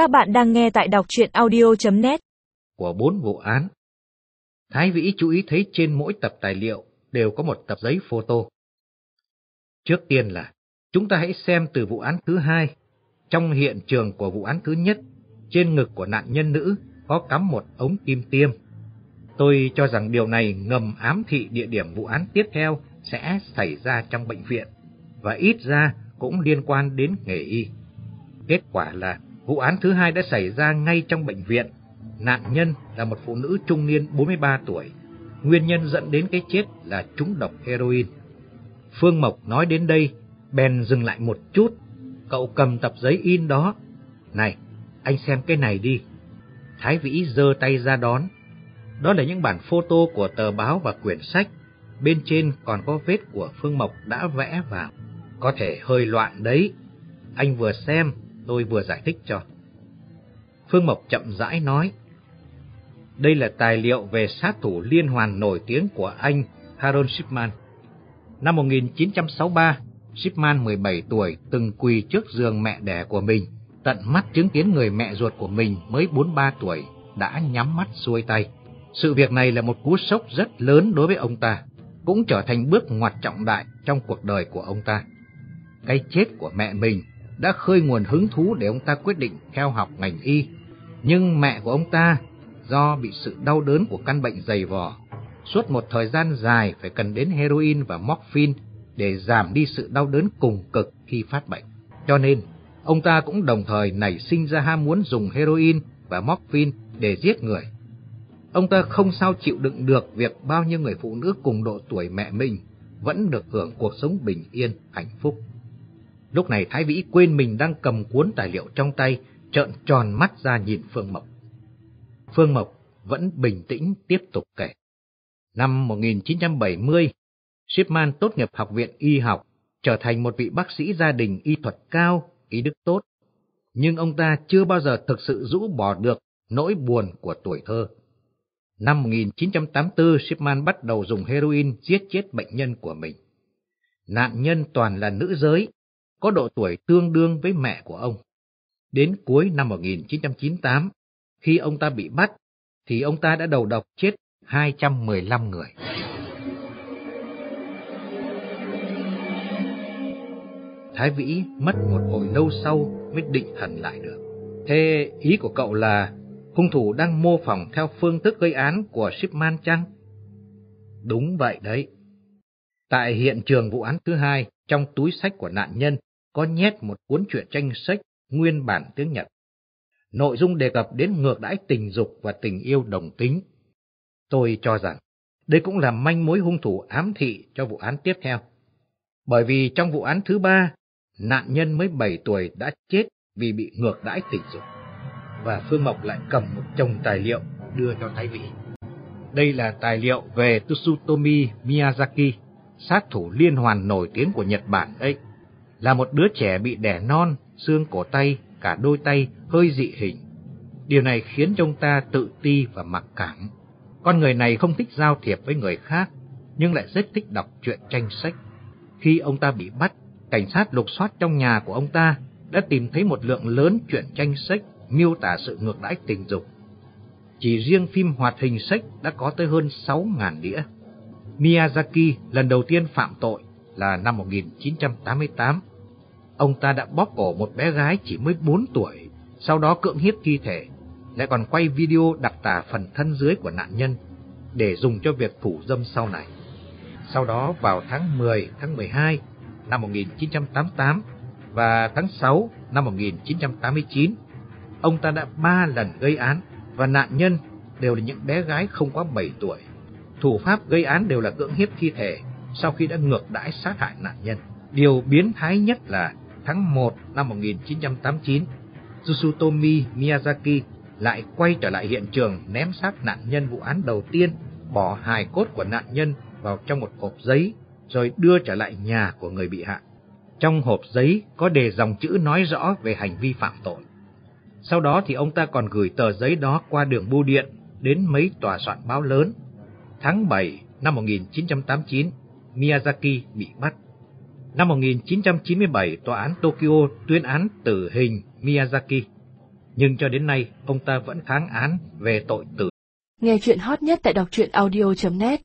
Các bạn đang nghe tại đọc truyện audio.net Của bốn vụ án Thái Vĩ chú ý thấy trên mỗi tập tài liệu đều có một tập giấy photo. Trước tiên là, chúng ta hãy xem từ vụ án thứ hai. Trong hiện trường của vụ án thứ nhất, trên ngực của nạn nhân nữ có cắm một ống kim tiêm. Tôi cho rằng điều này ngầm ám thị địa điểm vụ án tiếp theo sẽ xảy ra trong bệnh viện, và ít ra cũng liên quan đến nghề y. Kết quả là vụ án thứ hai đã xảy ra ngay trong bệnh viện. Nạn nhân là một phụ nữ trung niên 43 tuổi. Nguyên nhân dẫn đến cái chết là trúng độc heroin. Phương Mộc nói đến đây, bèn dừng lại một chút. Cậu cầm tập giấy in đó. Này, anh xem cái này đi. Thái Vĩ giơ tay ra đón. Đó là những bản photo của tờ báo và quyển sách. Bên trên còn có vết của Phương Mộc đã vẽ vào. Có thể hơi loạn đấy. Anh vừa xem, tôi vừa giải thích cho. Phương Mộc chậm rãi nói. Đây là tài liệu về sát thủ liên hoàn nổi tiếng của anh Harold Shipman. Năm 1963, Shipman 17 tuổi từng quỳ trước giường mẹ đẻ của mình, tận mắt chứng kiến người mẹ ruột của mình mới 43 tuổi đã nhắm mắt xuôi tay. Sự việc này là một cú sốc rất lớn đối với ông ta, cũng trở thành bước ngoặt trọng đại trong cuộc đời của ông ta. Cái chết của mẹ mình đã khơi nguồn hứng thú để ông ta quyết định theo học ngành y. Nhưng mẹ của ông ta, do bị sự đau đớn của căn bệnh dày vò, suốt một thời gian dài phải cần đến heroin và morphine để giảm đi sự đau đớn cùng cực khi phát bệnh. Cho nên, ông ta cũng đồng thời nảy sinh ra ham muốn dùng heroin và morphine để giết người. Ông ta không sao chịu đựng được việc bao nhiêu người phụ nữ cùng độ tuổi mẹ mình vẫn được hưởng cuộc sống bình yên, hạnh phúc. Lúc này Thái Vĩ quên mình đang cầm cuốn tài liệu trong tay, trợn tròn mắt ra nhìn Phương Mộc. Phương Mộc vẫn bình tĩnh tiếp tục kể. Năm 1970, Shipman tốt nghiệp học viện y học, trở thành một vị bác sĩ gia đình y thuật cao, ý đức tốt. Nhưng ông ta chưa bao giờ thực sự rũ bỏ được nỗi buồn của tuổi thơ. Năm 1984, Shipman bắt đầu dùng heroin giết chết bệnh nhân của mình. Nạn nhân toàn là nữ giới, có độ tuổi tương đương với mẹ của ông. Đến cuối năm 1998, khi ông ta bị bắt, thì ông ta đã đầu độc chết 215 người. Thái Vĩ mất một hồi lâu sau mới định thần lại được. Thế ý của cậu là hung thủ đang mô phỏng theo phương thức gây án của Shipman chăng? Đúng vậy đấy. Tại hiện trường vụ án thứ hai, trong túi sách của nạn nhân có nhét một cuốn truyện tranh sách nguyên bản tiếng Nhật. Nội dung đề cập đến ngược đãi tình dục và tình yêu đồng tính. Tôi cho rằng đây cũng là manh mối hung thủ ám thị cho vụ án tiếp theo. Bởi vì trong vụ án thứ ba, nạn nhân mới 7 tuổi đã chết vì bị ngược đãi tình dục. Và Phương Mộc lại cầm một chồng tài liệu đưa cho Thái Vĩ. Đây là tài liệu về Tsutomi Miyazaki, sát thủ liên hoàn nổi tiếng của Nhật Bản đấy là một đứa trẻ bị đẻ non, xương cổ tay, cả đôi tay hơi dị hình. Điều này khiến chúng ta tự ti và mặc cảm. Con người này không thích giao thiệp với người khác, nhưng lại rất thích đọc truyện tranh sách. Khi ông ta bị bắt, cảnh sát lục soát trong nhà của ông ta đã tìm thấy một lượng lớn truyện tranh sách miêu tả sự ngược đãi tình dục. Chỉ riêng phim hoạt hình sách đã có tới hơn 6.000 đĩa. Miyazaki lần đầu tiên phạm tội là năm 1988 ông ta đã bóp cổ một bé gái chỉ mới 4 tuổi, sau đó cưỡng hiếp thi thể, lại còn quay video đặc tả phần thân dưới của nạn nhân để dùng cho việc thủ dâm sau này. Sau đó vào tháng 10, tháng 12 năm 1988 và tháng 6 năm 1989, ông ta đã ba lần gây án và nạn nhân đều là những bé gái không quá 7 tuổi. Thủ pháp gây án đều là cưỡng hiếp thi thể sau khi đã ngược đãi sát hại nạn nhân. Điều biến thái nhất là tháng 1 năm 1989, Tsutomi Miyazaki lại quay trở lại hiện trường ném xác nạn nhân vụ án đầu tiên, bỏ hài cốt của nạn nhân vào trong một hộp giấy, rồi đưa trở lại nhà của người bị hại. Trong hộp giấy có đề dòng chữ nói rõ về hành vi phạm tội. Sau đó thì ông ta còn gửi tờ giấy đó qua đường bưu điện đến mấy tòa soạn báo lớn. Tháng 7 năm 1989, Miyazaki bị bắt. Năm 1997, tòa án Tokyo tuyên án tử hình Miyazaki. nhưng cho đến nay ông ta vẫn kháng án về tội tử. Nghe chuyện hot nhất tại đọc truyện audio.net